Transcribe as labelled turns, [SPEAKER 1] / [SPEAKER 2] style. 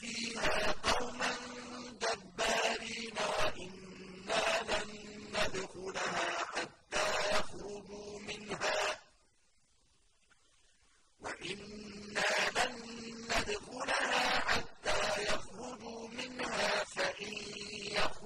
[SPEAKER 1] فيها قوما جبارين وإنا لن ندخلها حتى يخرجوا منها. وإنا لن ندخلها حتى يخرجوا منها فإن يخرجوا